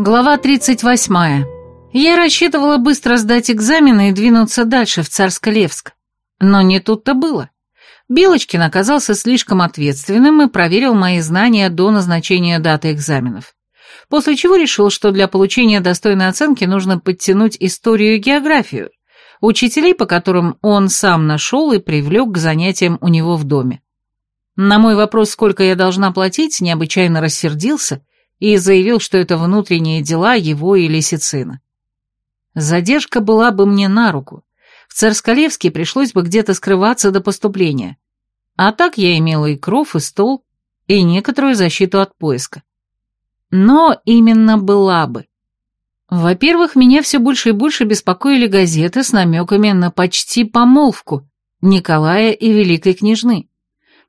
Глава 38. Я рассчитывала быстро сдать экзамены и двинуться дальше, в Царско-Левск. Но не тут-то было. Белочкин оказался слишком ответственным и проверил мои знания до назначения даты экзаменов. После чего решил, что для получения достойной оценки нужно подтянуть историю и географию, учителей, по которым он сам нашел и привлек к занятиям у него в доме. На мой вопрос, сколько я должна платить, необычайно рассердился и заявил, что это внутренние дела его и Лисицина. Задержка была бы мне на руку. В Царскалевске пришлось бы где-то скрываться до поступления. А так я имела и кров, и стол, и некоторую защиту от поиска. Но именно была бы. Во-первых, меня все больше и больше беспокоили газеты с намеками на почти помолвку Николая и Великой Княжны.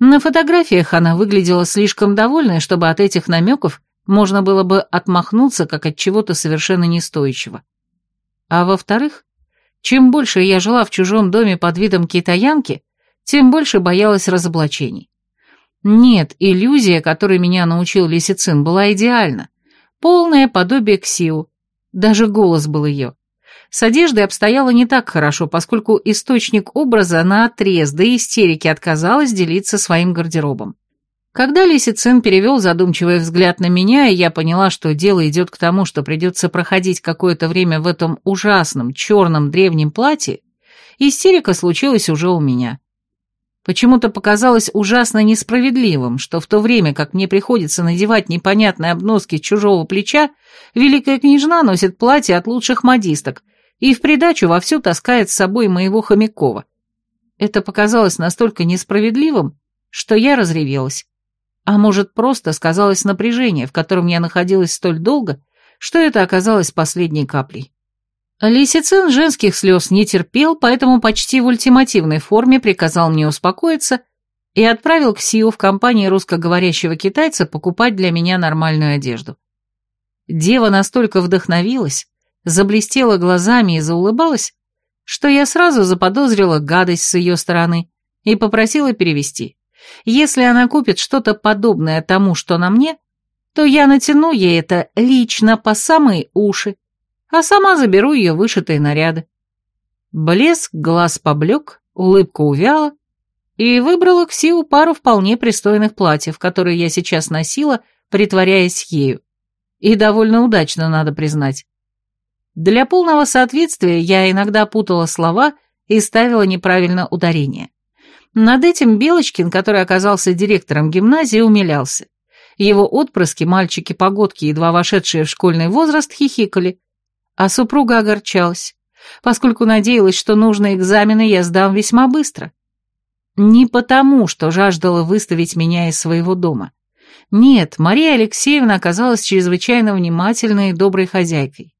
На фотографиях она выглядела слишком довольной, чтобы от этих намеков можно было бы отмахнуться, как от чего-то совершенно нестоящего. А во-вторых, чем больше я жила в чужом доме под видом китаянки, тем больше боялась разоблачений. Нет, иллюзия, которой меня научил Лисицин, была идеальна. Полное подобие Ксиу. Даже голос был ее. С одеждой обстояло не так хорошо, поскольку источник образа наотрез до истерики отказалась делиться своим гардеробом. Когда Лисицин перевел задумчивый взгляд на меня, и я поняла, что дело идет к тому, что придется проходить какое-то время в этом ужасном черном древнем платье, истерика случилась уже у меня. Почему-то показалось ужасно несправедливым, что в то время, как мне приходится надевать непонятные обноски чужого плеча, великая княжна носит платье от лучших модисток и в придачу вовсю таскает с собой моего Хомякова. Это показалось настолько несправедливым, что я разревелась. А может, просто сказалось напряжение, в котором я находилась столь долго, что это оказалось последней каплей. Лисицин женских слез не терпел, поэтому почти в ультимативной форме приказал мне успокоиться и отправил к Сиу в компании русскоговорящего китайца покупать для меня нормальную одежду. Дева настолько вдохновилась, заблестела глазами и заулыбалась, что я сразу заподозрила гадость с ее стороны и попросила перевести. Если она купит что-то подобное тому, что на мне, то я натяну ей это лично по самые уши, а сама заберу ее вышитые наряды. Блеск глаз поблек, улыбка увяла, и выбрала к Сиу пару вполне пристойных платьев, которые я сейчас носила, притворяясь ею. И довольно удачно, надо признать. Для полного соответствия я иногда путала слова и ставила неправильно ударение. Над этим Белочкин, который оказался директором гимназии, умилялся. Его отпрыски, мальчики-погодки, едва вошедшие в школьный возраст, хихикали. А супруга огорчалась, поскольку надеялась, что нужные экзамены я сдам весьма быстро. Не потому, что жаждала выставить меня из своего дома. Нет, Мария Алексеевна оказалась чрезвычайно внимательной и доброй хозяйкой.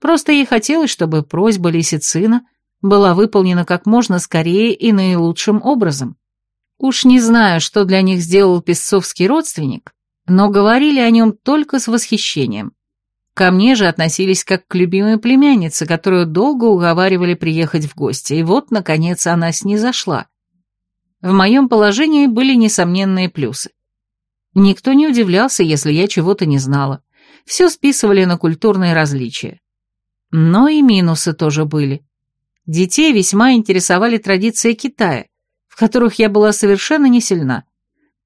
Просто ей хотелось, чтобы просьба Лисицина была выполнена как можно скорее и наилучшим образом. Уж не знаю, что для них сделал песцовский родственник, но говорили о нем только с восхищением. Ко мне же относились как к любимой племяннице, которую долго уговаривали приехать в гости, и вот, наконец, она снизошла. В моем положении были несомненные плюсы. Никто не удивлялся, если я чего-то не знала. Все списывали на культурные различия. Но и минусы тоже были. Детей весьма интересовали традиции Китая, в которых я была совершенно не сильна.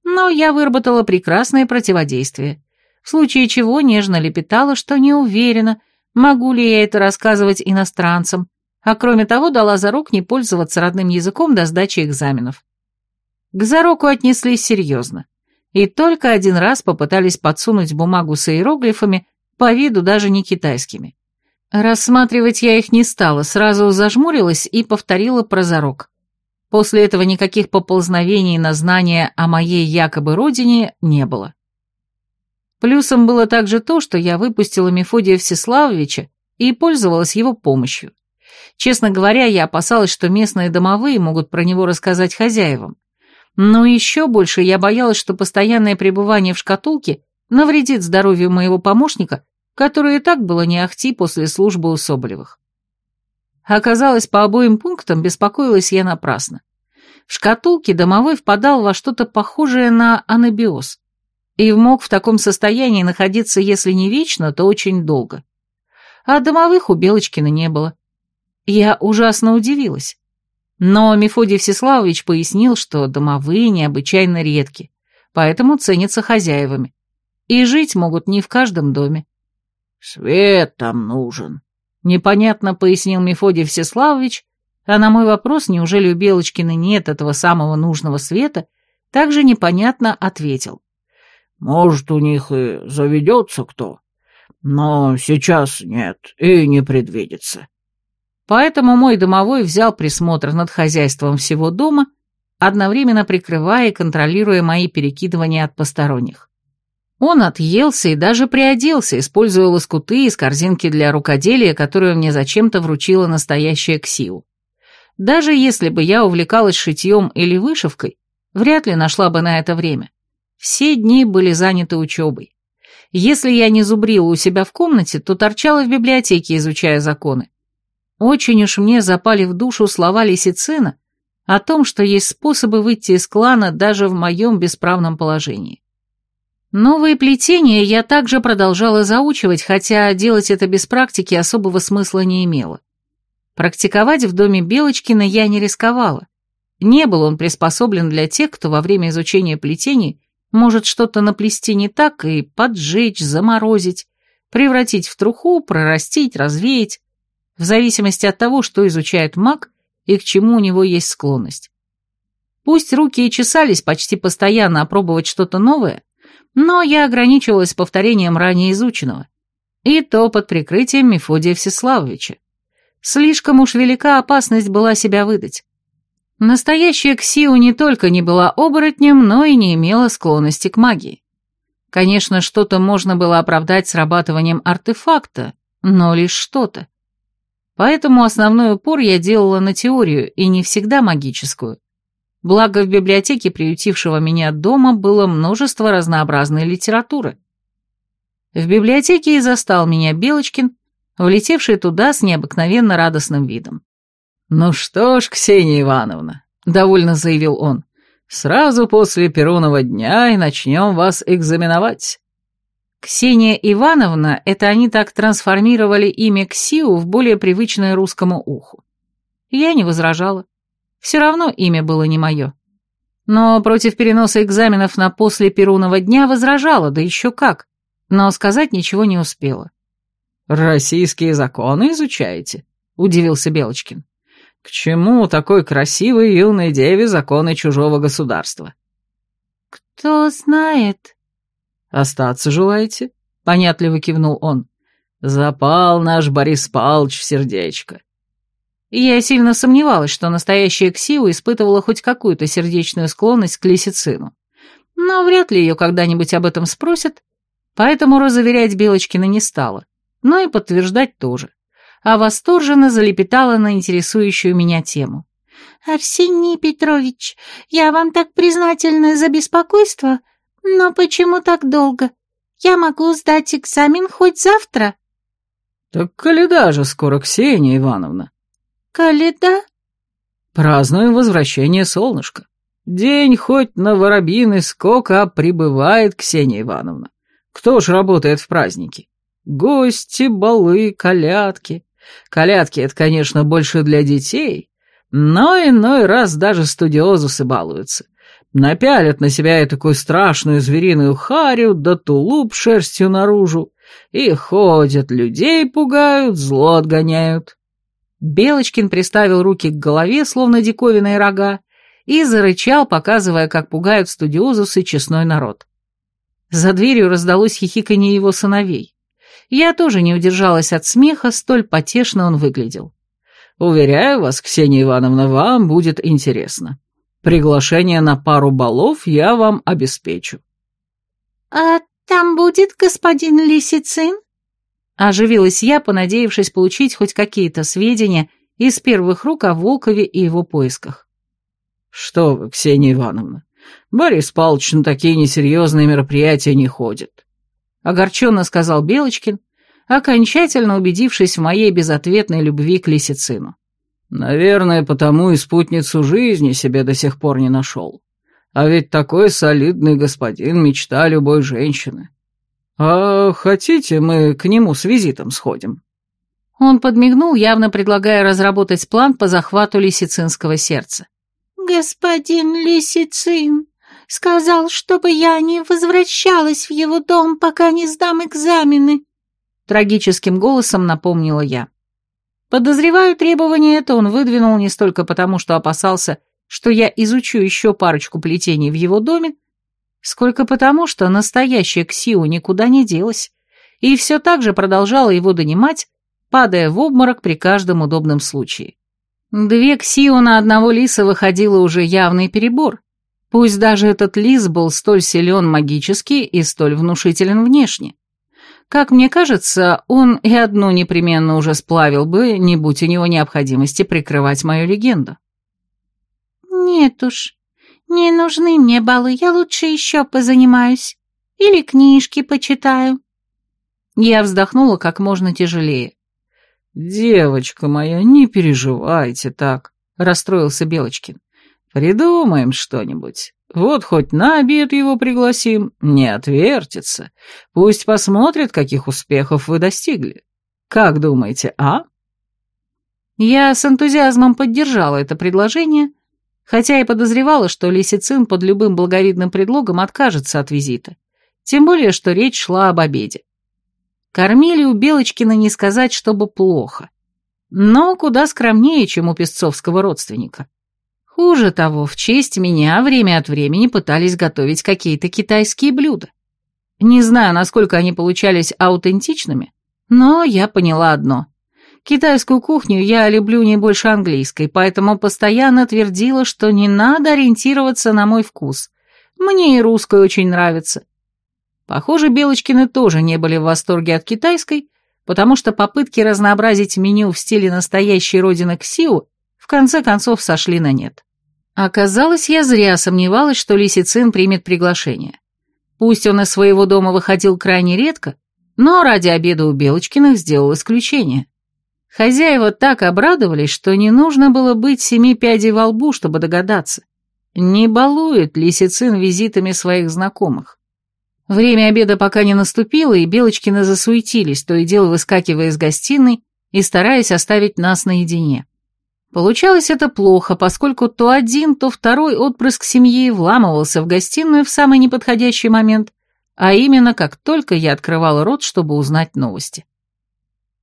Но я выработала прекрасное противодействие, в случае чего нежно лепетала, что не уверена, могу ли я это рассказывать иностранцам, а кроме того дала зарок не пользоваться родным языком до сдачи экзаменов. К зароку отнеслись серьезно, и только один раз попытались подсунуть бумагу с иероглифами, по виду даже не китайскими. Рассматривать я их не стала, сразу зажмурилась и повторила про зарок. После этого никаких поползновений на знание о моей якобы родине не было. Плюсом было также то, что я выпустила Мефодия Всеславовича и пользовалась его помощью. Честно говоря, я опасалась, что местные домовые могут про него рассказать хозяевам. Но еще больше я боялась, что постоянное пребывание в шкатулке навредит здоровью моего помощника которое и так было не ахти после службы у Соболевых. Оказалось, по обоим пунктам беспокоилась я напрасно. В шкатулке домовой впадал во что-то похожее на анабиоз. и мог в таком состоянии находиться, если не вечно, то очень долго. А домовых у Белочкина не было. Я ужасно удивилась. Но Мефодий Всеславович пояснил, что домовые необычайно редки, поэтому ценятся хозяевами. И жить могут не в каждом доме. «Свет там нужен», — непонятно пояснил Мефодий Всеславович, а на мой вопрос, неужели у Белочкина нет этого самого нужного света, также непонятно ответил. «Может, у них и заведется кто, но сейчас нет и не предвидится». Поэтому мой домовой взял присмотр над хозяйством всего дома, одновременно прикрывая и контролируя мои перекидывания от посторонних. Он отъелся и даже приоделся, используя лоскуты из корзинки для рукоделия, которую мне зачем-то вручила настоящая Ксиу. Даже если бы я увлекалась шитьем или вышивкой, вряд ли нашла бы на это время. Все дни были заняты учебой. Если я не зубрила у себя в комнате, то торчала в библиотеке, изучая законы. Очень уж мне запали в душу слова Лисицина о том, что есть способы выйти из клана даже в моем бесправном положении. Новые плетения я также продолжала заучивать, хотя делать это без практики особого смысла не имело. Практиковать в доме Белочкина я не рисковала. Не был он приспособлен для тех, кто во время изучения плетений может что-то наплести не так и поджечь, заморозить, превратить в труху, прорастить, развеять в зависимости от того, что изучает маг и к чему у него есть склонность. Пусть руки и чесались почти постоянно опробовать что-то новое, но я ограничивалась повторением ранее изученного, и то под прикрытием Мефодия Всеславовича. Слишком уж велика опасность была себя выдать. Настоящая Ксиу не только не была оборотнем, но и не имела склонности к магии. Конечно, что-то можно было оправдать срабатыванием артефакта, но лишь что-то. Поэтому основной упор я делала на теорию, и не всегда магическую. Благо в библиотеке, приютившего меня дома, было множество разнообразной литературы. В библиотеке и застал меня Белочкин, влетевший туда с необыкновенно радостным видом. «Ну что ж, Ксения Ивановна», — довольно заявил он, — «сразу после Перунова дня и начнем вас экзаменовать. Ксения Ивановна — это они так трансформировали имя Ксиу в более привычное русскому уху. Я не возражала. Все равно имя было не мое. Но против переноса экзаменов на после Перунова дня возражала, да еще как. Но сказать ничего не успела. «Российские законы изучаете?» — удивился Белочкин. «К чему такой красивой юной деве законы чужого государства?» «Кто знает», «Остаться желаете?» — понятливо кивнул он. «Запал наш Борис Палыч в сердечко». Я сильно сомневалась, что настоящая Ксиу испытывала хоть какую-то сердечную склонность к лисицину. Но вряд ли ее когда-нибудь об этом спросят, поэтому разуверять Белочкина не стала, но и подтверждать тоже. А восторженно залепетала на интересующую меня тему. «Арсений Петрович, я вам так признательна за беспокойство, «Но почему так долго? Я могу сдать экзамен хоть завтра». «Так Каледа же скоро, Ксения Ивановна». «Каледа?» «Празднуем возвращение солнышка. День хоть на воробьиный скок, а прибывает Ксения Ивановна. Кто ж работает в праздники? Гости, балы, колядки. Колядки — это, конечно, больше для детей, но иной раз даже студиозусы балуют» напялят на себя такую страшную звериную харю, да тулуп шерстью наружу, и ходят, людей пугают, зло отгоняют. Белочкин приставил руки к голове, словно диковинные рога, и зарычал, показывая, как пугают студиозусы честной народ. За дверью раздалось хихиканье его сыновей. Я тоже не удержалась от смеха, столь потешно он выглядел. «Уверяю вас, Ксения Ивановна, вам будет интересно. Приглашение на пару балов я вам обеспечу». «А там будет господин Лисицин?» Оживилась я, понадеявшись получить хоть какие-то сведения из первых рук о Волкове и его поисках. «Что вы, Ксения Ивановна, Борис Павлович на такие несерьезные мероприятия не ходит», — огорченно сказал Белочкин, окончательно убедившись в моей безответной любви к Лисицину. Наверное, потому и спутницу жизни себе до сих пор не нашел. А ведь такой солидный господин — мечта любой женщины. А хотите, мы к нему с визитом сходим?» Он подмигнул, явно предлагая разработать план по захвату лисицинского сердца. «Господин Лисицин сказал, чтобы я не возвращалась в его дом, пока не сдам экзамены», трагическим голосом напомнила я. Подозреваю, требование это он выдвинул не столько потому, что опасался, что я изучу еще парочку плетений в его доме, сколько потому, что настоящая Ксиу никуда не делась и все так же продолжала его донимать, падая в обморок при каждом удобном случае. Две Ксиу на одного лиса выходило уже явный перебор, пусть даже этот лис был столь силен магически и столь внушителен внешне. Как мне кажется, он и одну непременно уже сплавил бы, не будь у него необходимости прикрывать мою легенду. «Нет уж, не нужны мне балы, я лучше еще позанимаюсь. Или книжки почитаю». Я вздохнула как можно тяжелее. «Девочка моя, не переживайте так», — расстроился Белочкин. «Придумаем что-нибудь. Вот хоть на обед его пригласим, не отвертится. Пусть посмотрит, каких успехов вы достигли. Как думаете, а?» Я с энтузиазмом поддержала это предложение, хотя и подозревала, что Лисицин под любым благовидным предлогом откажется от визита, тем более, что речь шла об обеде. Кормили у Белочкина не сказать, чтобы плохо, но куда скромнее, чем у песцовского родственника. Хуже того, в честь меня время от времени пытались готовить какие-то китайские блюда. Не знаю, насколько они получались аутентичными, но я поняла одно — Китайскую кухню я люблю не больше английской, поэтому постоянно твердила, что не надо ориентироваться на мой вкус. Мне и русская очень нравится. Похоже, Белочкины тоже не были в восторге от китайской, потому что попытки разнообразить меню в стиле настоящей родины Ксиу в конце концов сошли на нет. Оказалось, я зря сомневалась, что Лисицин примет приглашение. Пусть он из своего дома выходил крайне редко, но ради обеда у Белочкиных сделал исключение. Хозяева так обрадовались, что не нужно было быть семи пядей во лбу, чтобы догадаться. Не балует Лисицин визитами своих знакомых. Время обеда пока не наступило, и Белочкины засуетились, то и дело выскакивая из гостиной и стараясь оставить нас наедине. Получалось это плохо, поскольку то один, то второй отпрыск семьи вламывался в гостиную в самый неподходящий момент, а именно как только я открывала рот, чтобы узнать новости.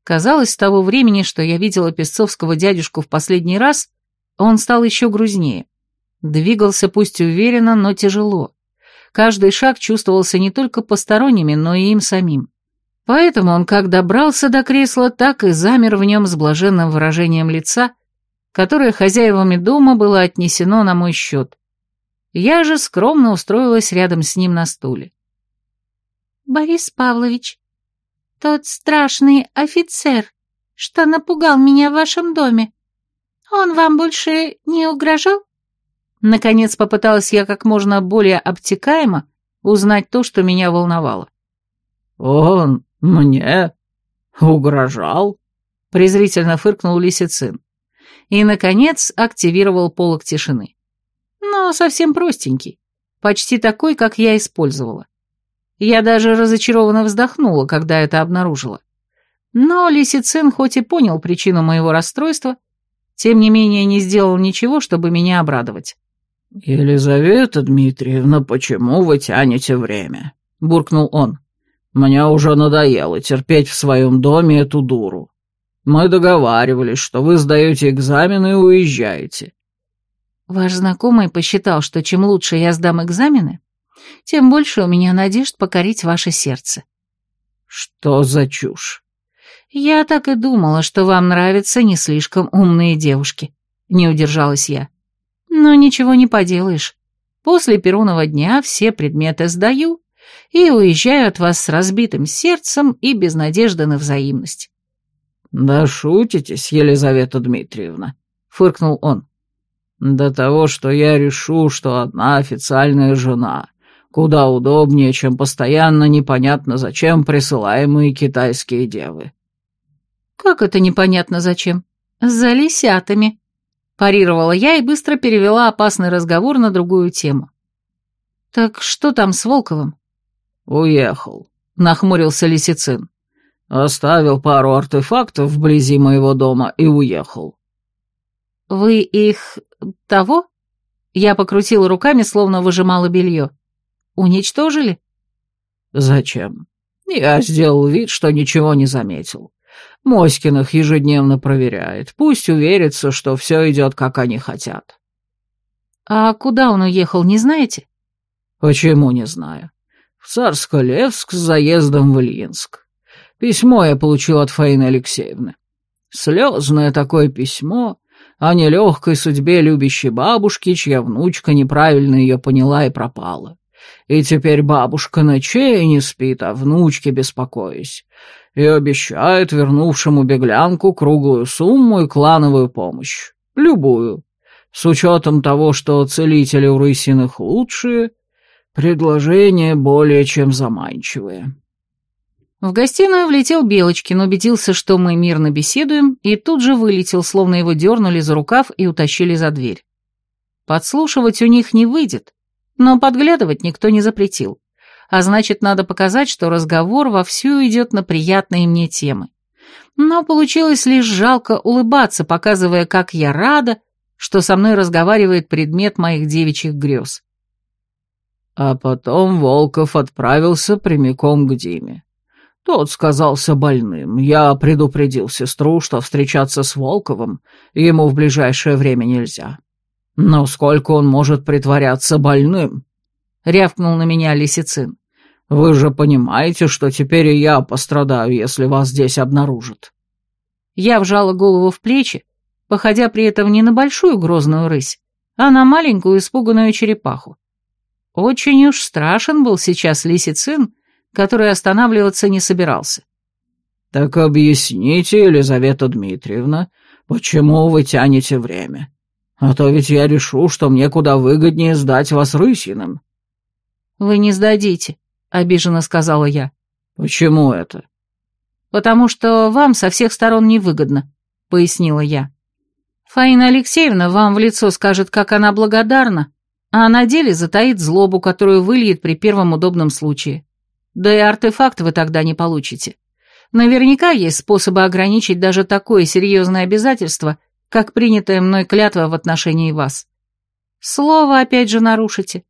Казалось, с того времени, что я видела Песцовского дядюшку в последний раз, он стал еще грузнее. Двигался пусть уверенно, но тяжело. Каждый шаг чувствовался не только посторонними, но и им самим. Поэтому он как добрался до кресла, так и замер в нем с блаженным выражением лица, которое хозяевами дома было отнесено на мой счет. Я же скромно устроилась рядом с ним на стуле. «Борис Павлович, тот страшный офицер, что напугал меня в вашем доме. Он вам больше не угрожал?» Наконец попыталась я как можно более обтекаемо узнать то, что меня волновало. «Он мне угрожал?» презрительно фыркнул Лисицин. И, наконец, активировал полок тишины. Но совсем простенький, почти такой, как я использовала. Я даже разочарованно вздохнула, когда это обнаружила. Но Лисицин хоть и понял причину моего расстройства, тем не менее не сделал ничего, чтобы меня обрадовать. «Елизавета Дмитриевна, почему вы тянете время?» — буркнул он. «Мне уже надоело терпеть в своем доме эту дуру. Мы договаривались, что вы сдаете экзамены и уезжаете». «Ваш знакомый посчитал, что чем лучше я сдам экзамены, тем больше у меня надежд покорить ваше сердце». «Что за чушь?» «Я так и думала, что вам нравятся не слишком умные девушки», — не удержалась я. «Но ничего не поделаешь. После Перунова дня все предметы сдаю и уезжаю от вас с разбитым сердцем и без надежды на взаимность». «Да шутитесь, Елизавета Дмитриевна», — фыркнул он. «До того, что я решу, что одна официальная жена Куда удобнее, чем постоянно непонятно зачем присылаемые китайские девы. «Как это непонятно зачем? За лисятами», — парировала я и быстро перевела опасный разговор на другую тему. «Так что там с Волковым?» «Уехал», — нахмурился Лисицин. Оставил пару артефактов вблизи моего дома и уехал. Вы их... того? Я покрутила руками, словно выжимала белье. Уничтожили? Зачем? Я сделал вид, что ничего не заметил. Моськиных ежедневно проверяет. Пусть уверится, что все идет, как они хотят. А куда он уехал, не знаете? Почему не знаю? В Царско-Левск с заездом в Ильинск. Письмо я получил от Фаины Алексеевны. Слезное такое письмо о нелегкой судьбе любящей бабушки, чья внучка неправильно ее поняла и пропала. И теперь бабушка ночей не спит, а внучке беспокоясь, и обещает вернувшему беглянку круглую сумму и клановую помощь. Любую. С учетом того, что целители у Рысиных лучшие, предложение более чем заманчивое. В гостиную влетел Белочкин, убедился, что мы мирно беседуем, и тут же вылетел, словно его дернули за рукав и утащили за дверь. Подслушивать у них не выйдет, но подглядывать никто не запретил. А значит, надо показать, что разговор вовсю идет на приятные мне темы. Но получилось лишь жалко улыбаться, показывая, как я рада, что со мной разговаривает предмет моих девичьих грез. А потом Волков отправился прямиком к Диме. Тот сказался больным. Я предупредил сестру, что встречаться с Волковым ему в ближайшее время нельзя. Но сколько он может притворяться больным? Рявкнул на меня Лисицин. Вы же понимаете, что теперь и я пострадаю, если вас здесь обнаружат. Я вжала голову в плечи, походя при этом не на большую грозную рысь, а на маленькую испуганную черепаху. Очень уж страшен был сейчас Лисицин, который останавливаться не собирался. «Так объясните, Елизавета Дмитриевна, почему вы тянете время? А то ведь я решу, что мне куда выгоднее сдать вас Рысиным». «Вы не сдадите», — обиженно сказала я. «Почему это?» «Потому что вам со всех сторон невыгодно», — пояснила я. «Фаина Алексеевна вам в лицо скажет, как она благодарна, а на деле затаит злобу, которую выльет при первом удобном случае. Да и артефакт вы тогда не получите. Наверняка есть способы ограничить даже такое серьезное обязательство, как принятая мной клятва в отношении вас. Слово опять же нарушите.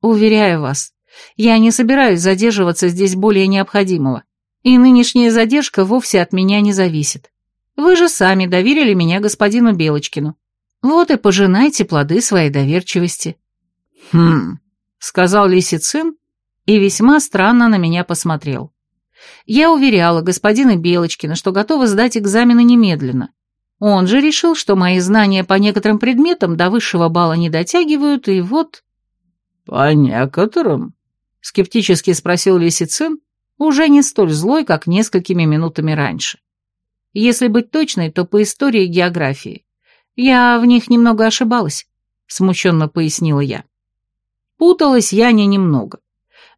Уверяю вас, я не собираюсь задерживаться здесь более необходимого, и нынешняя задержка вовсе от меня не зависит. Вы же сами доверили меня господину Белочкину. Вот и пожинайте плоды своей доверчивости. Хм, сказал Лисицин и весьма странно на меня посмотрел. Я уверяла господина Белочкина, что готова сдать экзамены немедленно. Он же решил, что мои знания по некоторым предметам до высшего балла не дотягивают, и вот... «По некоторым?» — скептически спросил Лисицин, уже не столь злой, как несколькими минутами раньше. Если быть точной, то по истории и географии. Я в них немного ошибалась, смущенно пояснила я. Путалась я не немного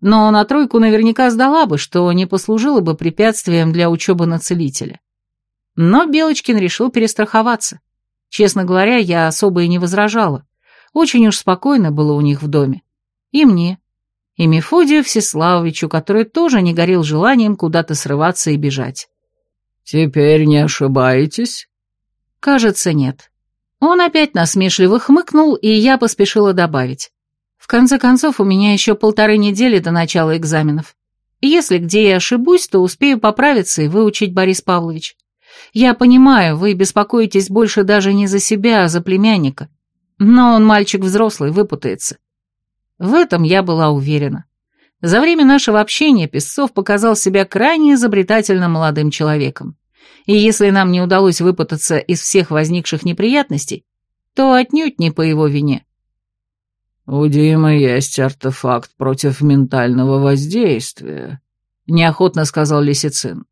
но на тройку наверняка сдала бы, что не послужило бы препятствием для учебы на целителя. Но Белочкин решил перестраховаться. Честно говоря, я особо и не возражала. Очень уж спокойно было у них в доме. И мне. И Мефодию Всеславовичу, который тоже не горел желанием куда-то срываться и бежать. «Теперь не ошибаетесь?» «Кажется, нет». Он опять насмешливо хмыкнул, и я поспешила добавить. В конце концов, у меня еще полторы недели до начала экзаменов. Если где я ошибусь, то успею поправиться и выучить Борис Павлович. Я понимаю, вы беспокоитесь больше даже не за себя, а за племянника. Но он мальчик взрослый, выпутается. В этом я была уверена. За время нашего общения Песцов показал себя крайне изобретательным молодым человеком. И если нам не удалось выпутаться из всех возникших неприятностей, то отнюдь не по его вине. «У Димы есть артефакт против ментального воздействия», — неохотно сказал Лисицин.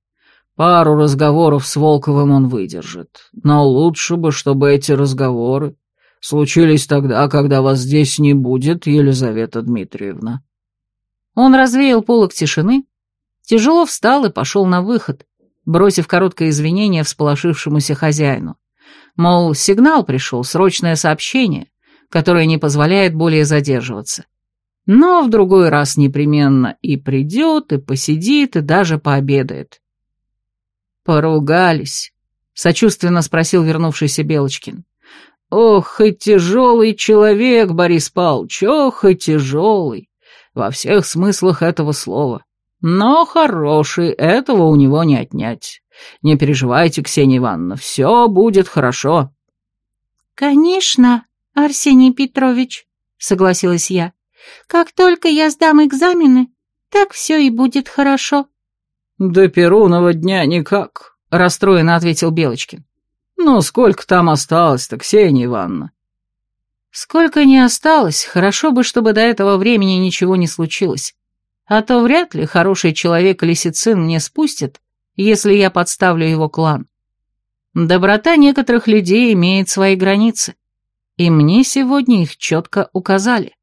«Пару разговоров с Волковым он выдержит, но лучше бы, чтобы эти разговоры случились тогда, когда вас здесь не будет, Елизавета Дмитриевна». Он развеял полок тишины, тяжело встал и пошел на выход, бросив короткое извинение всполошившемуся хозяину. Мол, сигнал пришел, срочное сообщение, которое не позволяет более задерживаться. Но в другой раз непременно и придет, и посидит, и даже пообедает. «Поругались?» — сочувственно спросил вернувшийся Белочкин. «Ох, и тяжелый человек, Борис Павлович, ох, и тяжелый, во всех смыслах этого слова. Но хороший, этого у него не отнять. Не переживайте, Ксения Ивановна, все будет хорошо». «Конечно, Арсений Петрович», — согласилась я. «Как только я сдам экзамены, так все и будет хорошо». «До Перунова дня никак», — расстроенно ответил Белочкин. «Ну, сколько там осталось-то, Ксения Ивановна?» «Сколько не осталось, хорошо бы, чтобы до этого времени ничего не случилось. А то вряд ли хороший человек Лисицин мне спустит, если я подставлю его клан. Доброта некоторых людей имеет свои границы, и мне сегодня их четко указали.